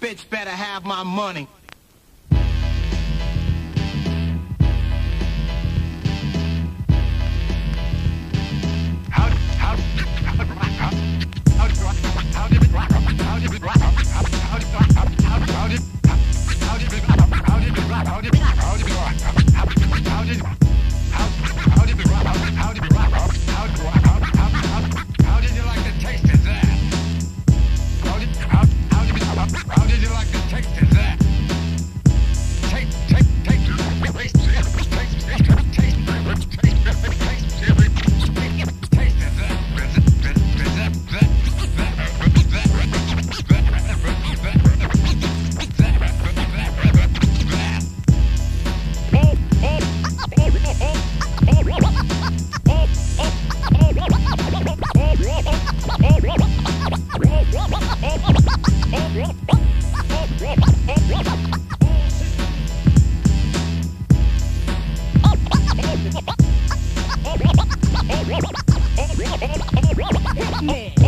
Bitch better have my money. Yeah.